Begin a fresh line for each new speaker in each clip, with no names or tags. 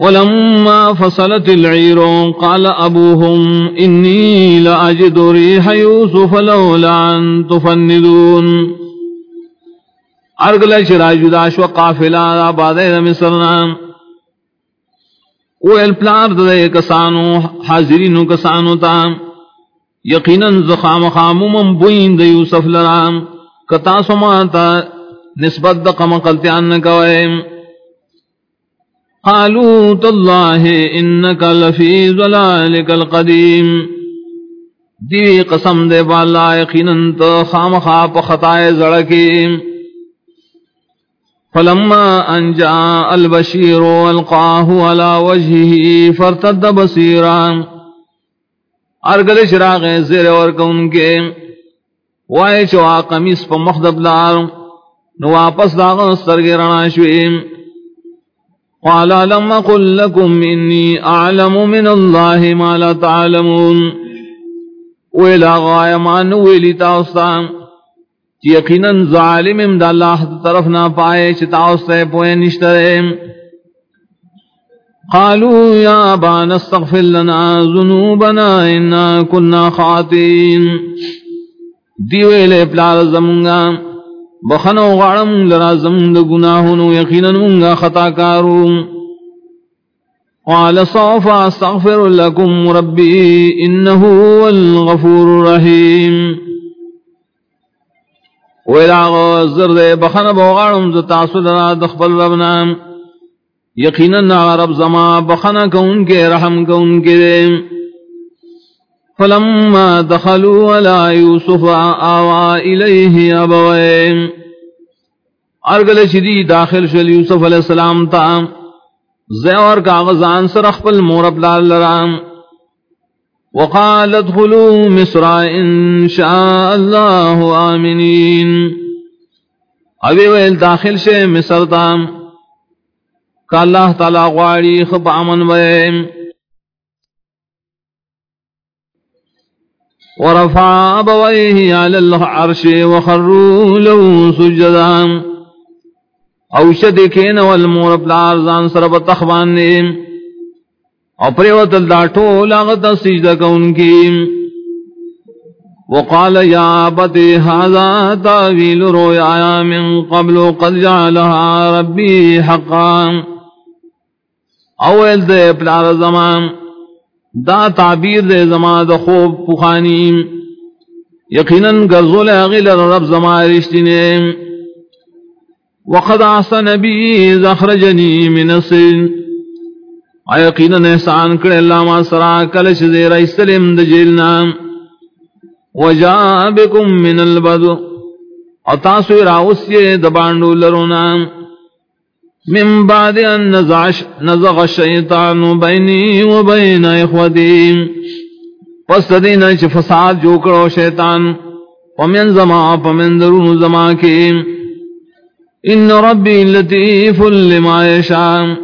ولما فصلت العير قال أبوهم إني لأجد ريح يوسف لولا أن تفندون. أرقل شراج داش وقافلا آباد مصرنا ویل پلار دے کسانو، حاضرینو کسانو تا. یقینا زخام خاموم بوین دے یوسف لرام. کتا سماتا نسبت دقم قلتیان نکوئیم. قالوا تالله انك لفي ظلالك القديم. دی قسم دے بالا یقینا تو خام خاپ خطائے زڑکی. فلما ان جاء البشير والقاه على وجهه فارتد بصيرا ارگل شراغ زیر اور کون کے. وائے چوا قمیص پا مخدب لار نو واپس داغ سرگرنا شویم. قال لم قل لكم إني أعلم من الله ما لا تعلمون وإلى غاية ما نويل تاوستان يقينا ظالم امد الله طرفنا پائے چتاوستے پوئے نشترے قالوا يا أبانا استغفر لنا ذنوبنا إنا كنا خاطئين دیوے پلار زمونگا بخنو غارم لرازم دا گناہنو یقینا منگا خطا قال صوف استغفر لكم ربي انه هو الغفور الرحيم ویلا غزر دے بخن بوغارم ز تاسو لرا دخبل ربنا یقینا رب زما بخن کون کے رحم کون کے دے. فلما دخلوا على يوسف آوا إليه أبوين. ارگل شدی داخل شل یوسف علیہ السلام تا زیور کاغذان سر اخپل مورب لال لرام وقال ادخلوا مصر ان شاء اللہ آمنین ابھی ویل داخل شے مصر تا. کہ اللہ تعالی غواری خب امن ویم ورفع أبويه على العرش وخروا له سجدا. اوشد کین والمور پلار زان سرب تخوان نیم او پریوت اللاتو لاغت سجدہ کون کی وقال يا بتي هذا تاويل رؤيا من قبل قد جعلها ربي حقا. اول ذي پلار زمان. دا تعبیر دے زما د خوب پخانی یقینا گزول اغل رب زما رشتنے وقد احسن بی زخرجنی من السجن. یقینا احسان کرے اللہ ما سرا کلش دے رئیسلم د جیلنا وجاء بكم من البدو. اتاسو راوسی دبانڈو لرونا من بعد ان نزعش نزغ الشیطان بینی و بین اخوتی پس دینا چھ فساد جو کرو شیطان ومن زما پمن درون زما کی ان ربی لطیف لما یشان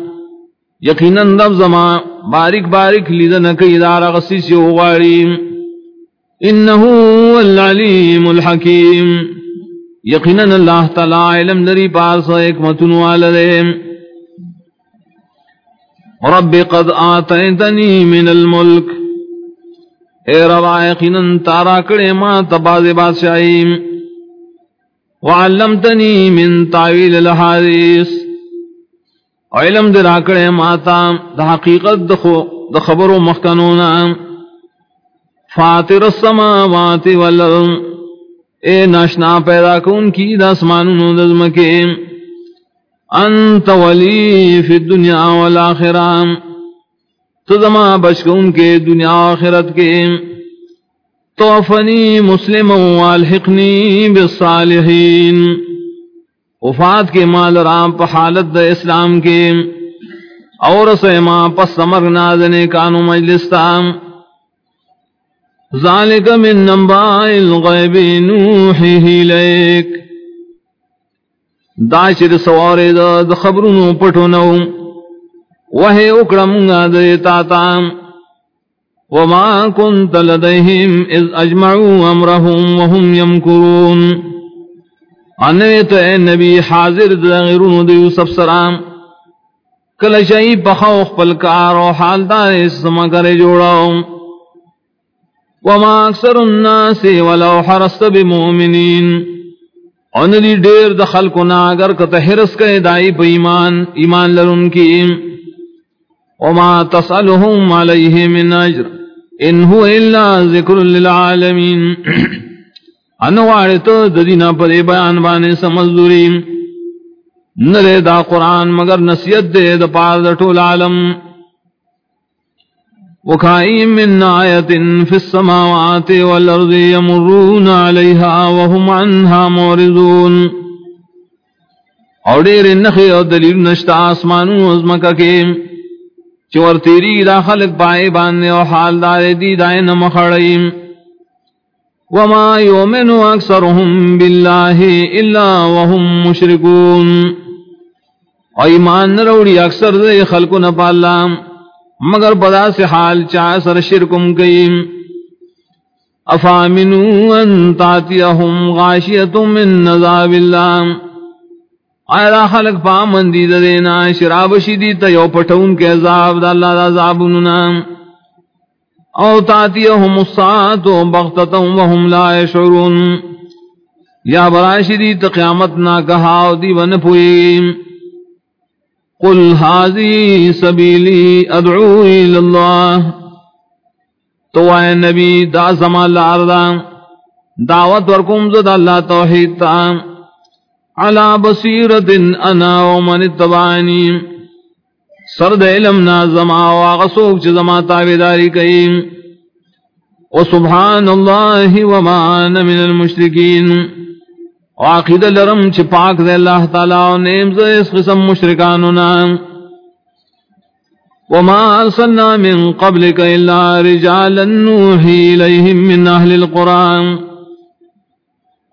یقینا رب زما بارک بارک لیدن کئی دار غسیس یو غاری انہو العلیم الحکیم. یقینا اللہ تعالی علم لری پاس ایک متن والدے رب قد آتیتنی من الملک۔ اے رب یقینا تارا کڑے ما تباز بادشاہی۔ وعلمتنی من تعویل الحادیث علم درا کڑے ماتا دا حقیقت دخو دخبر و مخکنونا۔ فاطر السماوات والارض۔ اے ناشنا پیدا کون کی دا داسمان نو کے انت ولی فی الدنیا والآخرہ۔ تو زما بشکون کے دنیا آخرت کے۔ توفنی مسلم والحقنی بالصالحین۔ وفات کے مال رام پا حالت دا اسلام کے۔ اور سیما پس سمر نازنے کانو مجلس تام ذالک من نمباء الغیب نوحیه لیک دا چر سوارے دا, دا خبرونو پٹونو وحی اکرمگا دیتا تام وما كنت لديهم اذ اجمعوا امرهم وهم يمكرون انویت اے نبی حاضر دا غیرون دا یوسف سلام. کل شئی پخوخ پلکار و حال دار اسما کرے جوڑاؤ وما اکثر الناس ولو حرست بمؤمنین۔ ان دی دیر دخل کو اگر کت حرس کے دائی پہ ایمان ایمان لرن کی۔ وما تسألهم علیہ من اجر۔ ان هو الا ذکر للعالمین۔ انوارتو ددینا پر بیان بانے سمزدوریم نرے دا قرآن مگر نصیت دے دا پار دا ٹول عالم۔ وکھائی من آیت فی السماوات والارض یمرون علیہا وهم عنها مورزون اور دیر نخی اور دلیل نشتا آسمانو عظمکا کے. چور تیری دا خلق پائے باندے اور حال دار دی دائن مخڑیم وما يؤمن اكثرهم بالله الا وهم مشركون اور ایمان نہ روڑی اکثر دے خلق نہ مگر بدا سے حال چاہ سر شرکم گئی افامنو ان تاتیہم غاشیت من نظاب اللہ۔ آئرا خلق پامن دید دینا شراب شدید یو پٹھون کے عذاب دا اللہ دا عذاب عذابننا او تاتیہم الساعت بغتتا وهم لا يشعرون یا برا شدید قیامت نہ کہا دی ون پوئیم قل هذه سبيلي ادعو الى الله۔ تو اے نبی، دا زما لاردا دعوت ورکم زد اللہ توحید تا۔ علا بصیرت انا ومن اتبعنی سرد علم نا زما واغسوک چھ زما تابداری کئیم وسبحان اللہ وما انا من المشرکین۔ عقید لرم چھ پاک دے اللہ تعالی و نیم زے اس قسم مشرکاننا وما ارسلنا من قبلك الا رجالا نوحي اليهم من اهل القران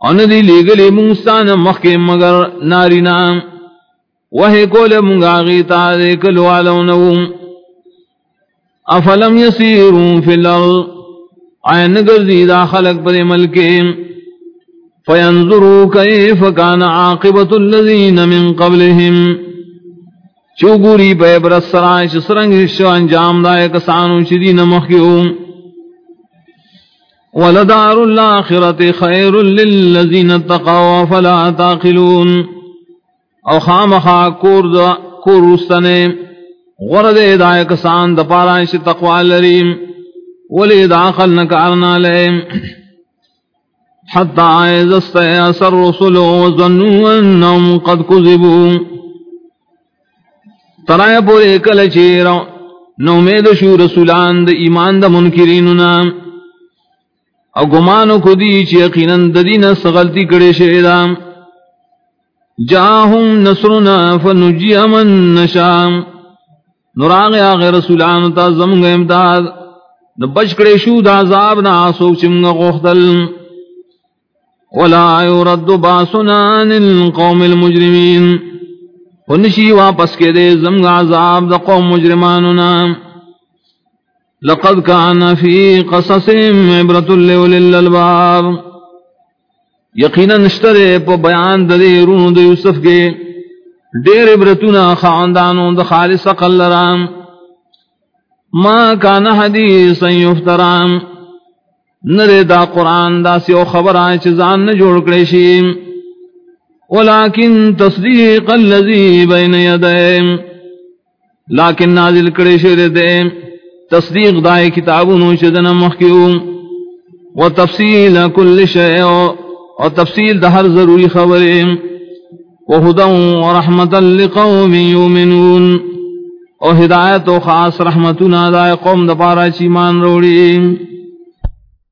ان دی لگلی موسان مخی مگر نارینا. وہی کول منگا غیتا دیکلو علونو افلم یسیرون فی الارض. آئین گرزی دا خلق پر ملکیم. فینظروا کیف کان عاقبت الذین من قبلهم چوگوری پہ برس سرائے سرنگ شو انجام دائے کسانو چدین مخیو ولدار الاخرت خیر للذین اتقوا فلا تاقلون او خامخا کور دا کور رستنے۔ غرد دائے کسان دپارائش تقوی لریم۔ ولی داخل نکارنا لیم۔ حتى إذا استيأس الرسل وظنوا أنهم قد كذبوا. ترى پورے کل چیر نو مید شو رسولان د ایمان د منکریننا او گمانو کو دی چی یقینا د دین سغلطی کڑے شیدا جاہم نصرنا فنجی من نشام نراغ آغی رسولان تا زمگ امداد. نبچ کڑے شو دا عذاب نا سوک چمگا غوختل. ولا يرد باسنا عن القوم المجرمين. ونشي واپس کے دے زمغ عذاب دا قوم مجرماننا لقد كان في قصصهم عبرة لأولي الألباب. یقینا نشترے پا بیان دے رون دے یوسف کے. دیر عبرتنا خاندانوں دا خالص قل رام ما كان حدیثا یفترام. نرے دا قرآن دا سی او خبر آئے چیزان نہ جوڑ کرے شی۔ ولیکن تصدیق اللذی بین یدائم لیکن نازل کرے شیر دے تصدیق دائے کتابوں چیزن مخیو و تفصیل کل شئے و تفصیل دا ہر ضروری خبریں وہدن و رحمتا لقوم یومنون و ہدایت و خاص رحمتنا دائے قوم دا پارا چیمان روڑیم